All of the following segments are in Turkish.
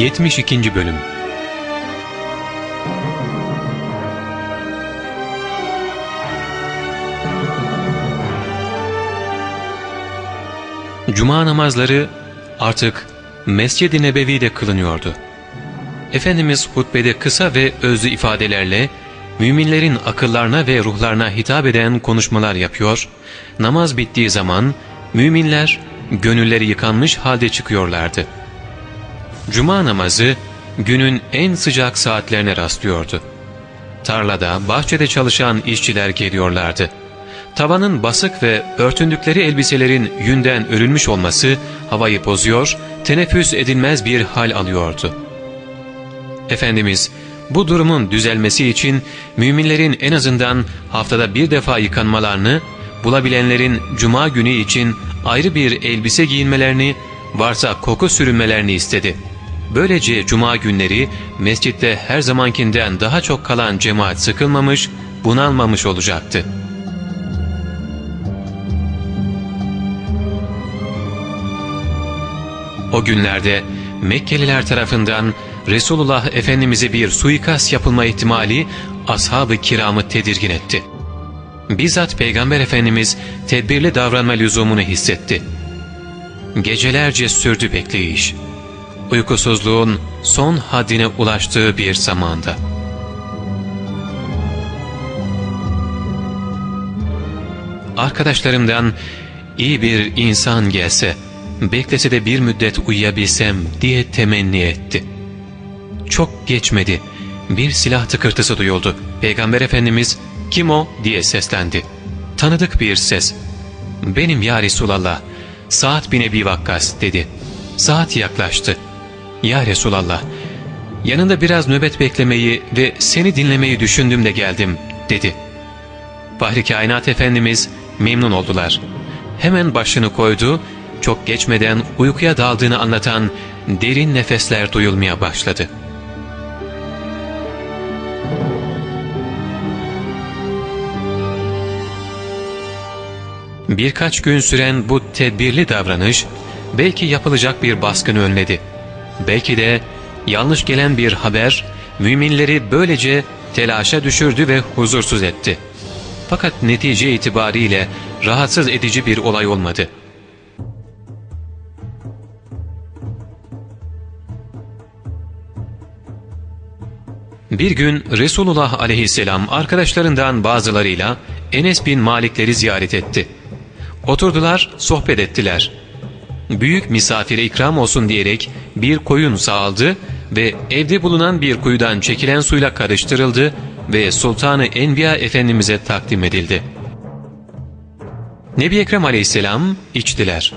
72. Bölüm Cuma namazları artık Mescid-i Nebevi'de kılınıyordu. Efendimiz hutbede kısa ve özlü ifadelerle müminlerin akıllarına ve ruhlarına hitap eden konuşmalar yapıyor, namaz bittiği zaman müminler gönülleri yıkanmış halde çıkıyorlardı. Cuma namazı günün en sıcak saatlerine rastlıyordu. Tarlada, bahçede çalışan işçiler geliyorlardı. Tavanın basık ve örtündükleri elbiselerin yünden örülmüş olması havayı bozuyor, teneffüs edilmez bir hal alıyordu. Efendimiz bu durumun düzelmesi için müminlerin en azından haftada bir defa yıkanmalarını, bulabilenlerin cuma günü için ayrı bir elbise giyinmelerini, varsa koku sürünmelerini istedi. Böylece cuma günleri mescitte her zamankinden daha çok kalan cemaat sıkılmamış, bunalmamış olacaktı. O günlerde Mekkeliler tarafından Resulullah Efendimiz'e bir suikast yapılma ihtimali ashab-ı kiramı tedirgin etti. Bizzat Peygamber Efendimiz tedbirli davranma lüzumunu hissetti. Gecelerce sürdü bekleyiş. Uykusuzluğun son haddine ulaştığı bir zamanda. Arkadaşlarımdan iyi bir insan gelse, beklese de bir müddet uyuyabilsem diye temenni etti. Çok geçmedi. Bir silah tıkırtısı duyuldu. Peygamber Efendimiz ''Kim o?'' diye seslendi. Tanıdık bir ses. ''Benim ya Resulallah, Saat bin Ebi Vakkas'' dedi. Saat yaklaştı. ''Ya Resulallah, yanında biraz nöbet beklemeyi ve seni dinlemeyi düşündüm de geldim.'' dedi. Bahri Kainat Efendimiz memnun oldular. Hemen başını koydu, çok geçmeden uykuya daldığını anlatan derin nefesler duyulmaya başladı.'' Birkaç gün süren bu tedbirli davranış belki yapılacak bir baskını önledi. Belki de yanlış gelen bir haber müminleri böylece telaşa düşürdü ve huzursuz etti. Fakat netice itibariyle rahatsız edici bir olay olmadı. Bir gün Resulullah aleyhisselam arkadaşlarından bazılarıyla Enes bin Malikleri ziyaret etti. Oturdular, sohbet ettiler. Büyük misafire ikram olsun diyerek bir koyun sağaldı ve evde bulunan bir kuyudan çekilen suyla karıştırıldı ve Sultanı Enbiya Efendimiz'e takdim edildi. Nebi Ekrem aleyhisselam içtiler.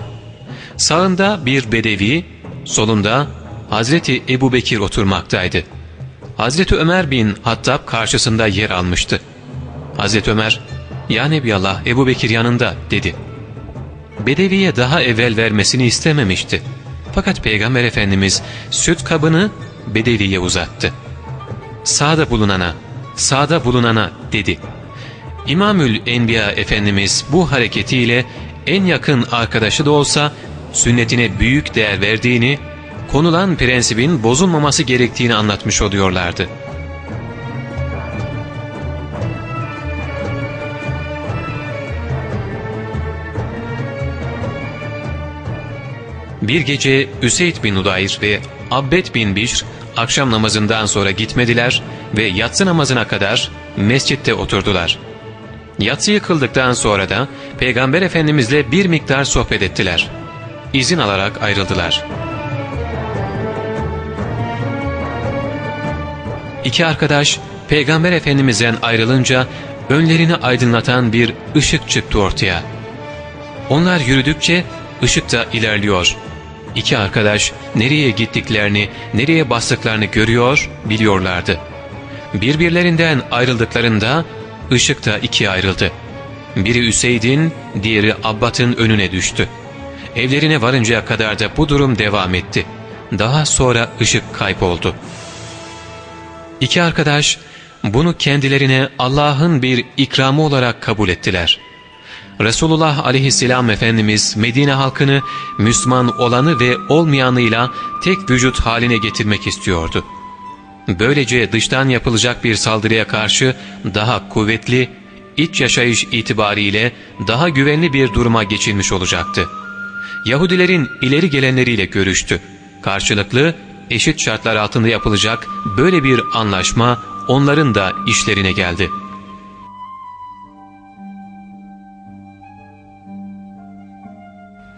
Sağında bir bedevi, solunda Hazreti Ebu Bekir oturmaktaydı. Hazreti Ömer bin Hattab karşısında yer almıştı. Hazreti Ömer, ''Ya Nebiyallah Ebu Bekir yanında'' dedi. Bedeviye daha evvel vermesini istememişti. Fakat Peygamber Efendimiz süt kabını Bedeviye uzattı. Sağda bulunana, sağda bulunana dedi. İmamül Enbiya Efendimiz bu hareketiyle en yakın arkadaşı da olsa sünnetine büyük değer verdiğini, konulan prensibin bozulmaması gerektiğini anlatmış oluyorlardı.'' Bir gece Üseyd bin Udayr ve Abbed bin Bişr akşam namazından sonra gitmediler ve yatsı namazına kadar mescitte oturdular. Yatsıyı kıldıktan sonra da Peygamber Efendimizle bir miktar sohbet ettiler. İzin alarak ayrıldılar. İki arkadaş Peygamber Efendimiz'den ayrılınca önlerini aydınlatan bir ışık çıktı ortaya. Onlar yürüdükçe ışık da ilerliyor. İki arkadaş nereye gittiklerini, nereye bastıklarını görüyor, biliyorlardı. Birbirlerinden ayrıldıklarında ışık da ikiye ayrıldı. Biri Üseyd'in, diğeri Abbat'ın önüne düştü. Evlerine varıncaya kadar da bu durum devam etti. Daha sonra ışık kayboldu. İki arkadaş bunu kendilerine Allah'ın bir ikramı olarak kabul ettiler. Resulullah aleyhisselam Efendimiz Medine halkını Müslüman olanı ve olmayanıyla tek vücut haline getirmek istiyordu. Böylece dıştan yapılacak bir saldırıya karşı daha kuvvetli, iç yaşayış itibariyle daha güvenli bir duruma geçilmiş olacaktı. Yahudilerin ileri gelenleriyle görüştü. Karşılıklı, eşit şartlar altında yapılacak böyle bir anlaşma onların da işlerine geldi.''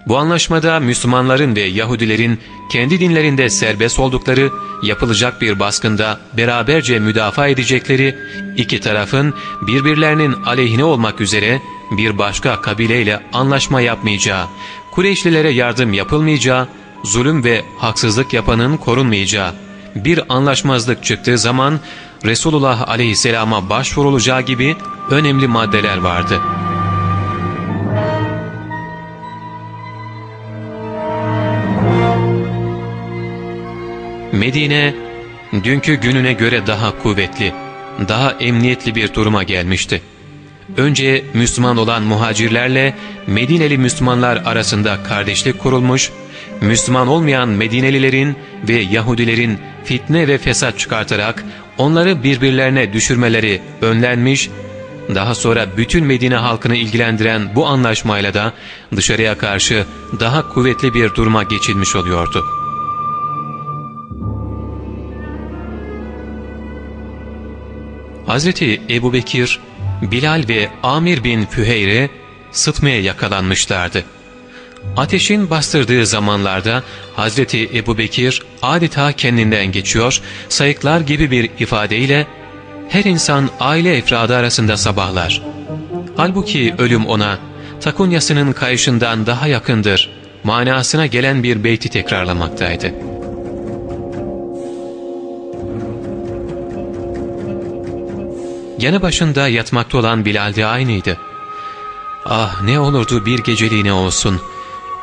Bu anlaşmada Müslümanların ve Yahudilerin kendi dinlerinde serbest oldukları, yapılacak bir baskında beraberce müdafaa edecekleri, iki tarafın birbirlerinin aleyhine olmak üzere bir başka kabileyle anlaşma yapmayacağı, Kureyşlilere yardım yapılmayacağı, zulüm ve haksızlık yapanın korunmayacağı, bir anlaşmazlık çıktığı zaman Resulullah aleyhisselama başvurulacağı gibi önemli maddeler vardı.'' Medine, dünkü gününe göre daha kuvvetli, daha emniyetli bir duruma gelmişti. Önce Müslüman olan muhacirlerle Medineli Müslümanlar arasında kardeşlik kurulmuş, Müslüman olmayan Medinelilerin ve Yahudilerin fitne ve fesat çıkartarak onları birbirlerine düşürmeleri önlenmiş, daha sonra bütün Medine halkını ilgilendiren bu anlaşmayla da dışarıya karşı daha kuvvetli bir duruma geçilmiş oluyordu.'' Hazreti Ebu Bekir, Bilal ve Amir bin Füheyre sıtmaya yakalanmışlardı. Ateşin bastırdığı zamanlarda Hazreti Ebu Bekir adeta kendinden geçiyor, sayıklar gibi bir ifadeyle her insan aile efradı arasında sabahlar. Halbuki ölüm ona takunyasının kayışından daha yakındır manasına gelen bir beyti tekrarlamaktaydı. Yanı başında yatmakta olan Bilal de aynıydı. Ah ne olurdu bir geceliğine olsun.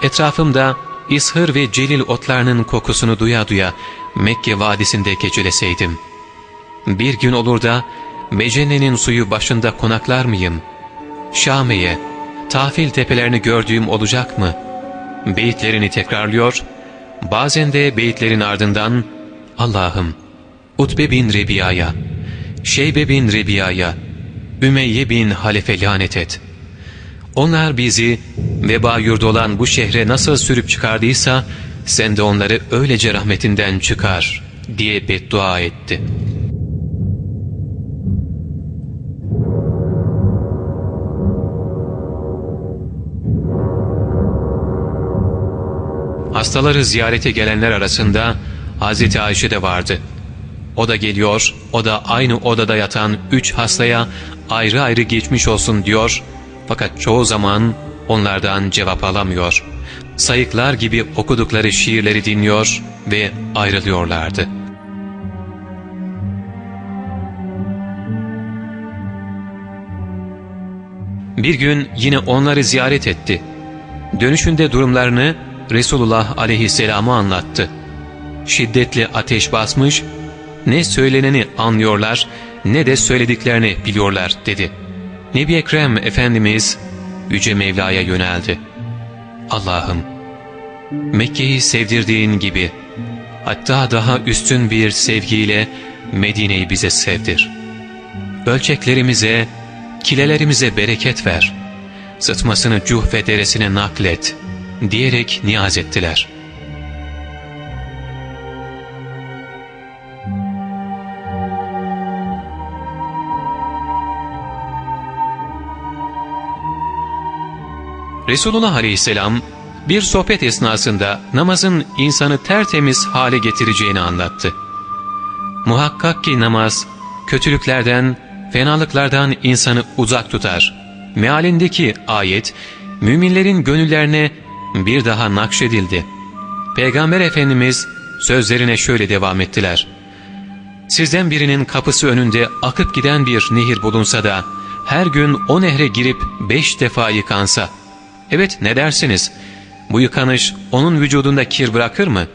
Etrafımda İshır ve Celil otlarının kokusunu duya duya Mekke vadisinde geceleseydim. Bir gün olur da Mecenne'nin suyu başında konaklar mıyım? Şame'ye, Tafil tepelerini gördüğüm olacak mı? Beyitlerini tekrarlıyor, bazen de beyitlerin ardından Allah'ım, Utbe bin Rebiya'ya, Şeybe bin Rebiya'ya, Ümeyye bin Halef'e lanet et. Onlar bizi veba yurdu olan bu şehre nasıl sürüp çıkardıysa sen de onları öylece rahmetinden çıkar diye beddua etti. Hastaları ziyarete gelenler arasında Hazreti Ayşe de vardı. O da geliyor, o da aynı odada yatan üç hastaya ayrı ayrı geçmiş olsun diyor. Fakat çoğu zaman onlardan cevap alamıyor. Sayıklar gibi okudukları şiirleri dinliyor ve ayrılıyorlardı. Bir gün yine onları ziyaret etti. Dönüşünde durumlarını Resulullah aleyhisselam'a anlattı. Şiddetli ateş basmış ne söyleneni anlıyorlar ne de söylediklerini biliyorlar dedi. Nebi Ekrem Efendimiz Yüce Mevla'ya yöneldi. Allah'ım Mekke'yi sevdirdiğin gibi hatta daha üstün bir sevgiyle Medine'yi bize sevdir. Ölçeklerimize, kilelerimize bereket ver. Sıtmasını cuh ve deresine naklet diyerek niyaz ettiler.'' Resulullah Aleyhisselam bir sohbet esnasında namazın insanı tertemiz hale getireceğini anlattı. Muhakkak ki namaz kötülüklerden, fenalıklardan insanı uzak tutar. Mealindeki ayet müminlerin gönüllerine bir daha nakşedildi. Peygamber Efendimiz sözlerine şöyle devam ettiler. Sizden birinin kapısı önünde akıp giden bir nehir bulunsa da her gün o nehre girip beş defa yıkansa, Evet ne dersiniz? Bu yıkanış onun vücudunda kir bırakır mı?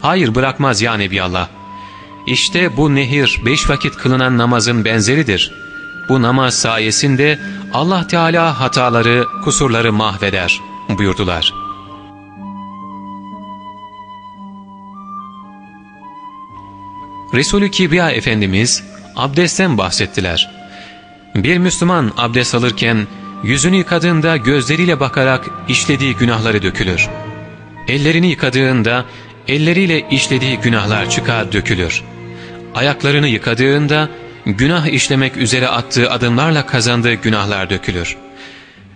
Hayır bırakmaz ya Nebiallah. İşte bu nehir beş vakit kılınan namazın benzeridir. bu namaz sayesinde Allah Teala hataları, kusurları mahveder buyurdular. Resulü Kibriya Efendimiz abdestten bahsettiler. Bir Müslüman abdest alırken yüzünü yıkadığında gözleriyle bakarak işlediği günahları dökülür. Ellerini yıkadığında elleriyle işlediği günahlar çıkar dökülür. Ayaklarını yıkadığında günah işlemek üzere attığı adımlarla kazandığı günahlar dökülür.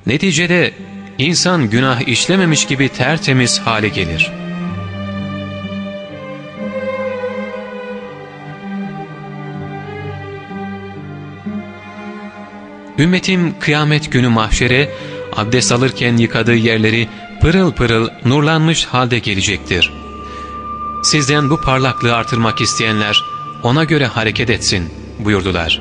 Neticede insan günah işlememiş gibi tertemiz hale gelir. Ümmetim kıyamet günü mahşere abdest alırken yıkadığı yerleri pırıl pırıl nurlanmış halde gelecektir. Sizden bu parlaklığı artırmak isteyenler ona göre hareket etsin buyurdular.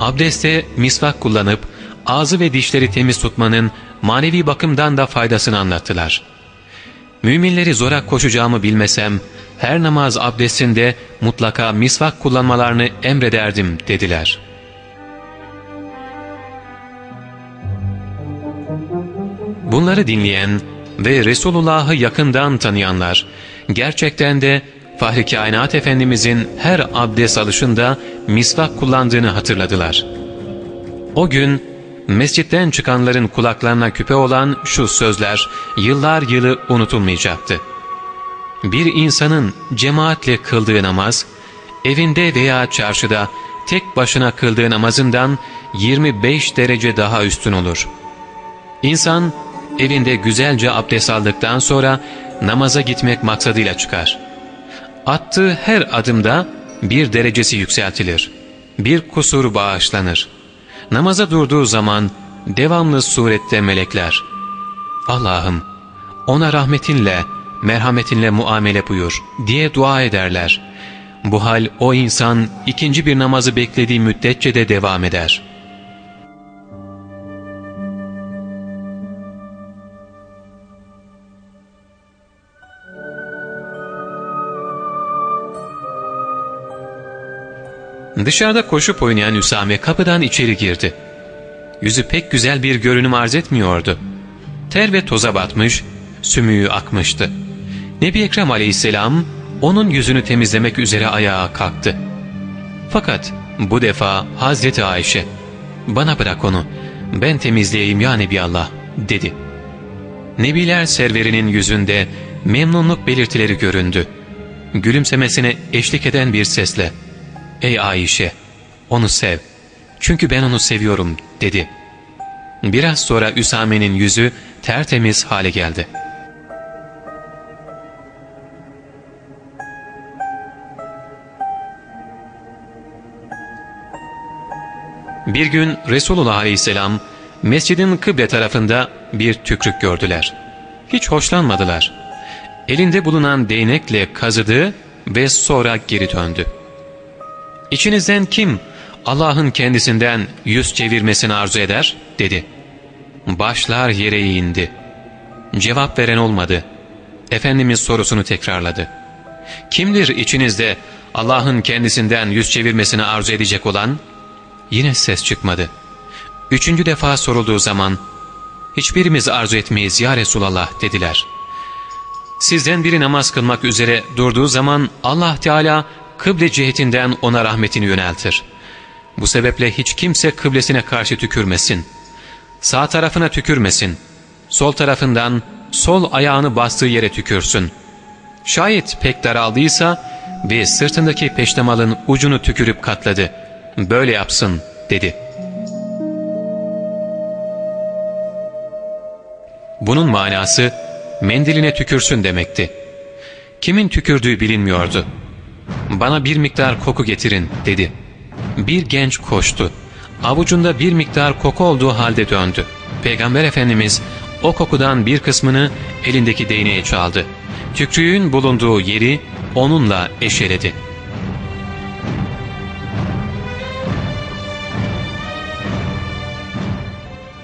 Abdeste misvak kullanıp ağzı ve dişleri temiz tutmanın manevi bakımdan da faydasını anlattılar. Müminleri zora koşacağımı bilmesem her namaz abdestinde mutlaka misvak kullanmalarını emrederdim dediler.'' Bunları dinleyen ve Resulullah'ı yakından tanıyanlar, gerçekten de Fahri Kainat Efendimizin her abdest alışında misvak kullandığını hatırladılar. O gün mescitten çıkanların kulaklarına küpe olan şu sözler yıllar yılı unutulmayacaktı. Bir insanın cemaatle kıldığı namaz, evinde veya çarşıda tek başına kıldığı namazından 25 derece daha üstün olur. İnsan evinde güzelce abdest aldıktan sonra namaza gitmek maksadıyla çıkar. Attığı her adımda bir derecesi yükseltilir. Bir kusur bağışlanır. Namaza durduğu zaman devamlı surette melekler. Allah'ım ona rahmetinle, merhametinle muamele buyur diye dua ederler. Bu hal o insan ikinci bir namazı beklediği müddetçe de devam eder.'' Dışarıda koşup oynayan Üsame kapıdan içeri girdi. Yüzü pek güzel bir görünüm arz etmiyordu. Ter ve toza batmış, sümüğü akmıştı. Nebi Ekrem aleyhisselam onun yüzünü temizlemek üzere ayağa kalktı. Fakat bu defa Hazreti Ayşe, ''Bana bırak onu, ben temizleyeyim ya Nebi Allah.'' dedi. Nebiler serverinin yüzünde memnunluk belirtileri göründü. Gülümsemesine eşlik eden bir sesle, ''Ey Ayşe, onu sev. Çünkü ben onu seviyorum.'' dedi. Biraz sonra Üsame'nin yüzü tertemiz hale geldi. Bir gün Resulullah Aleyhisselam mescidin kıble tarafında bir tükrük gördüler. Hiç hoşlanmadılar. Elinde bulunan değnekle kazıdı ve sonra geri döndü. İçinizden kim Allah'ın kendisinden yüz çevirmesini arzu eder? dedi. Başlar yere indi. Cevap veren olmadı. Efendimiz sorusunu tekrarladı. Kimdir içinizde Allah'ın kendisinden yüz çevirmesini arzu edecek olan? Yine ses çıkmadı. Üçüncü defa sorulduğu zaman, hiçbirimiz arzu etmeyiz ya Resulallah dediler. Sizden biri namaz kılmak üzere durduğu zaman Allah Teala kıble cihetinden ona rahmetini yöneltir. Bu sebeple hiç kimse kıblesine karşı tükürmesin. Sağ tarafına tükürmesin. Sol tarafından sol ayağını bastığı yere tükürsün. Şayet pek daraldıysa ve sırtındaki peştemalın ucunu tükürüp katladı. Böyle yapsın dedi. Bunun manası mendiline tükürsün demekti. Kimin tükürdüğü bilinmiyordu. ''Bana bir miktar koku getirin.'' dedi. Bir genç koştu. Avucunda bir miktar koku olduğu halde döndü. Peygamber Efendimiz o kokudan bir kısmını elindeki değneğe çaldı. Tükrüğün bulunduğu yeri onunla eşeledi.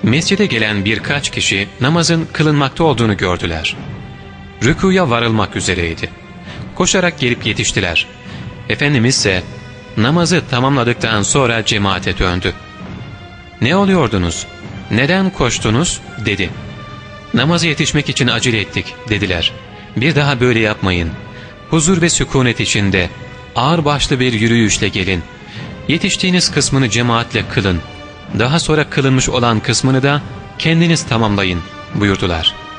Mescide gelen birkaç kişi namazın kılınmakta olduğunu gördüler. Rükuya varılmak üzereydi. Koşarak gelip yetiştiler. Efendimiz ise namazı tamamladıktan sonra cemaate döndü. ''Ne oluyordunuz? Neden koştunuz?'' dedi. ''Namaza yetişmek için acele ettik.'' dediler. ''Bir daha böyle yapmayın. Huzur ve sükunet içinde ağır başlı bir yürüyüşle gelin. Yetiştiğiniz kısmını cemaatle kılın. Daha sonra kılınmış olan kısmını da kendiniz tamamlayın.'' buyurdular.''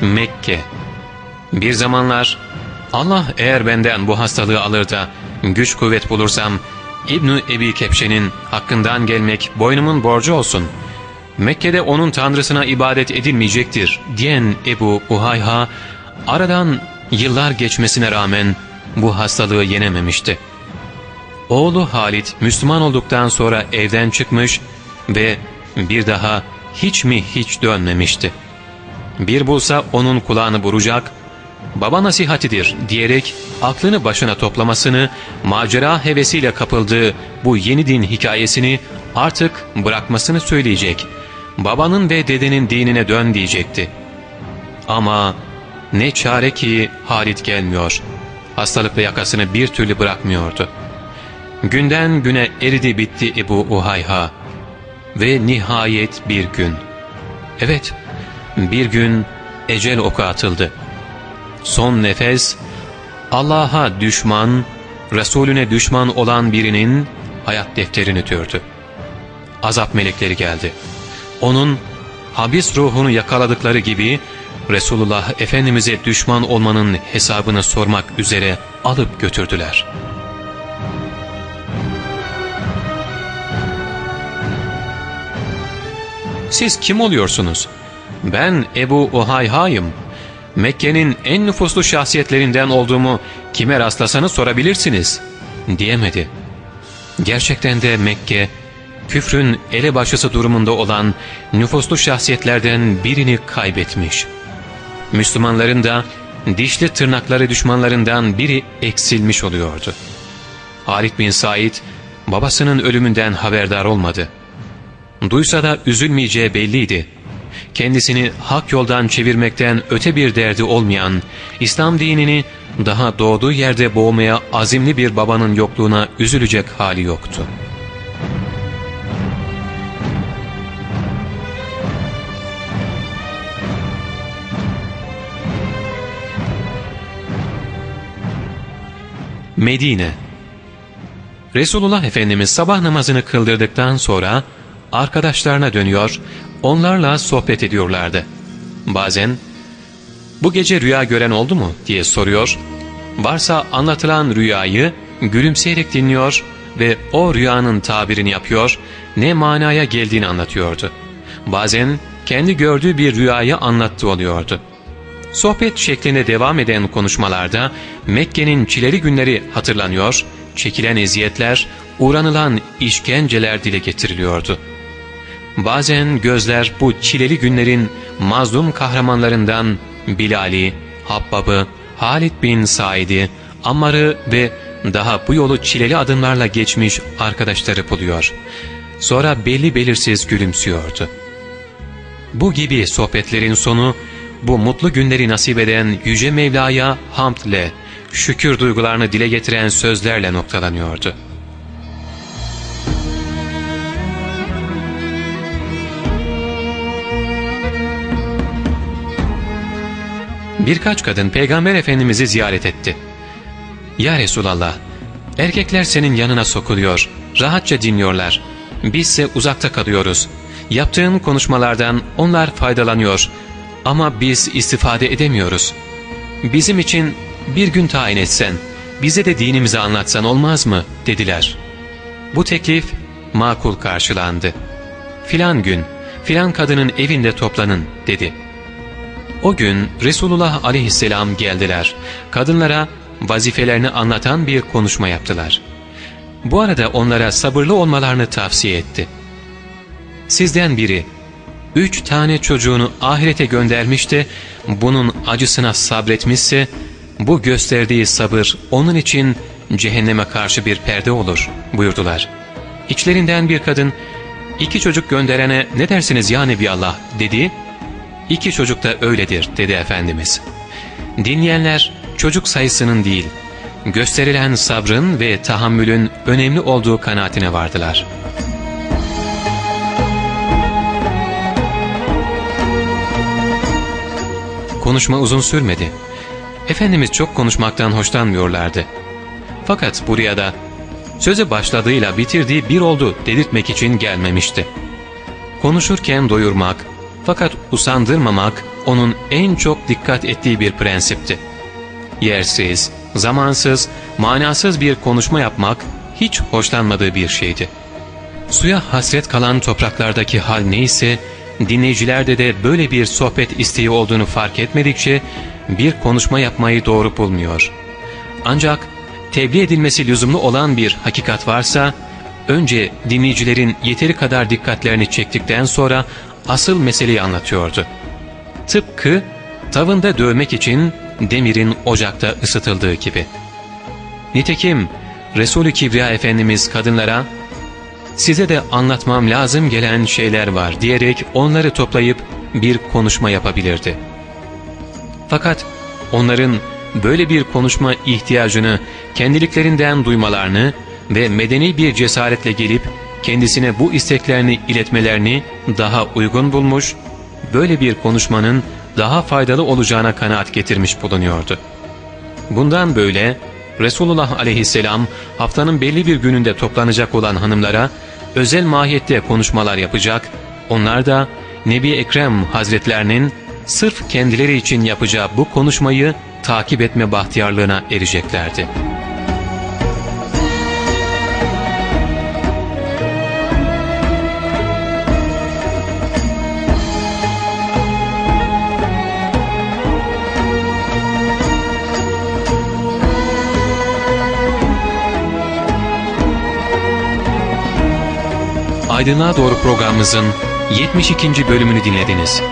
Mekke Bir zamanlar Allah eğer benden bu hastalığı alır da güç kuvvet bulursam İbn Ebi Kepşe'nin hakkından gelmek boynumun borcu olsun. Mekke'de onun tanrısına ibadet edilmeyecektir diyen Ebu Uhayha aradan yıllar geçmesine rağmen bu hastalığı yenememişti. Oğlu Halit Müslüman olduktan sonra evden çıkmış ve bir daha hiç mi hiç dönmemişti. Bir bulsa onun kulağını vuracak, baba nasihatidir diyerek aklını başına toplamasını, macera hevesiyle kapıldığı bu yeni din hikayesini artık bırakmasını söyleyecek. Babanın ve dedenin dinine dön diyecekti. Ama ne çare ki Halit gelmiyor. Hastalıklı yakasını bir türlü bırakmıyordu. Günden güne eridi bitti Ebu Uhayha. Ve nihayet bir gün. Evet, bir gün ecel oku atıldı. Son nefes Allah'a düşman, Resulüne düşman olan birinin hayat defterini türdü. Azap melekleri geldi. Onun habis ruhunu yakaladıkları gibi Resulullah Efendimiz'e düşman olmanın hesabını sormak üzere alıp götürdüler. ''Siz kim oluyorsunuz?'' Ben Ebu Uhayha'yım. Mekke'nin en nüfuslu şahsiyetlerinden olduğumu kime rastlasanız sorabilirsiniz diyemedi. Gerçekten de Mekke, küfrün elebaşısı durumunda olan nüfuslu şahsiyetlerden birini kaybetmiş. Müslümanların da dişli tırnakları düşmanlarından biri eksilmiş oluyordu. Halid bin Said babasının ölümünden haberdar olmadı. Duysa da üzülmeyeceği belliydi kendisini hak yoldan çevirmekten öte bir derdi olmayan, İslam dinini daha doğduğu yerde boğmaya azimli bir babanın yokluğuna üzülecek hali yoktu. Medine Resulullah Efendimiz sabah namazını kıldırdıktan sonra arkadaşlarına dönüyor, onlarla sohbet ediyorlardı. Bazen ''Bu gece rüya gören oldu mu?'' diye soruyor, varsa anlatılan rüyayı gülümseyerek dinliyor ve o rüyanın tabirini yapıyor, ne manaya geldiğini anlatıyordu. Bazen kendi gördüğü bir rüyayı anlattı oluyordu. Sohbet şeklinde devam eden konuşmalarda Mekke'nin çileri günleri hatırlanıyor, çekilen eziyetler, uğranılan işkenceler dile getiriliyordu. Bazen gözler bu çileli günlerin mazlum kahramanlarından Bilal'i, Habbab'ı, Halid bin Said'i, Ammar'ı ve daha bu yolu çileli adımlarla geçmiş arkadaşları buluyor. Sonra belli belirsiz gülümsüyordu. Bu gibi sohbetlerin sonu bu mutlu günleri nasip eden Yüce Mevla'ya hamdle, şükür duygularını dile getiren sözlerle noktalanıyordu. Birkaç kadın Peygamber Efendimiz'i ziyaret etti. ''Ya Resulallah, erkekler senin yanına sokuluyor, rahatça dinliyorlar. Bizse uzakta kalıyoruz. Yaptığın konuşmalardan onlar faydalanıyor ama biz istifade edemiyoruz. Bizim için bir gün tayin etsen, bize de dinimizi anlatsan olmaz mı?'' dediler. Bu teklif makul karşılandı. ''Filan gün, filan kadının evinde toplanın.'' dedi. O gün Resulullah aleyhisselam geldiler. Kadınlara vazifelerini anlatan bir konuşma yaptılar. Bu arada onlara sabırlı olmalarını tavsiye etti. Sizden biri üç tane çocuğunu ahirete göndermiş de bunun acısına sabretmişse bu gösterdiği sabır onun için cehenneme karşı bir perde olur buyurdular. İçlerinden bir kadın iki çocuk gönderene ne dersiniz ya Allah dedi. İki çocuk da öyledir dedi Efendimiz. Dinleyenler çocuk sayısının değil, gösterilen sabrın ve tahammülün önemli olduğu kanaatine vardılar. Konuşma uzun sürmedi. Efendimiz çok konuşmaktan hoşlanmıyorlardı. Fakat buraya da söze başladığıyla bitirdiği bir oldu dedirtmek için gelmemişti. Konuşurken doyurmak fakat usandırmamak onun en çok dikkat ettiği bir prensipti. Yersiz, zamansız, manasız bir konuşma yapmak hiç hoşlanmadığı bir şeydi. Suya hasret kalan topraklardaki hal neyse, dinleyicilerde de böyle bir sohbet isteği olduğunu fark etmedikçe bir konuşma yapmayı doğru bulmuyor. Ancak tebliğ edilmesi lüzumlu olan bir hakikat varsa, önce dinleyicilerin yeteri kadar dikkatlerini çektikten sonra asıl meseleyi anlatıyordu. Tıpkı tavında dövmek için demirin ocakta ısıtıldığı gibi. Nitekim Resulü Kibriya Efendimiz kadınlara size de anlatmam lazım gelen şeyler var diyerek onları toplayıp bir konuşma yapabilirdi. Fakat onların böyle bir konuşma ihtiyacını kendiliklerinden duymalarını ve medeni bir cesaretle gelip kendisine bu isteklerini iletmelerini daha uygun bulmuş, böyle bir konuşmanın daha faydalı olacağına kanaat getirmiş bulunuyordu. Bundan böyle Resulullah aleyhisselam haftanın belli bir gününde toplanacak olan hanımlara özel mahiyette konuşmalar yapacak, onlar da Nebi Ekrem Hazretlerinin sırf kendileri için yapacağı bu konuşmayı takip etme bahtiyarlığına ereceklerdi.'' Aydınlığa Doğru programımızın 72. bölümünü dinlediniz.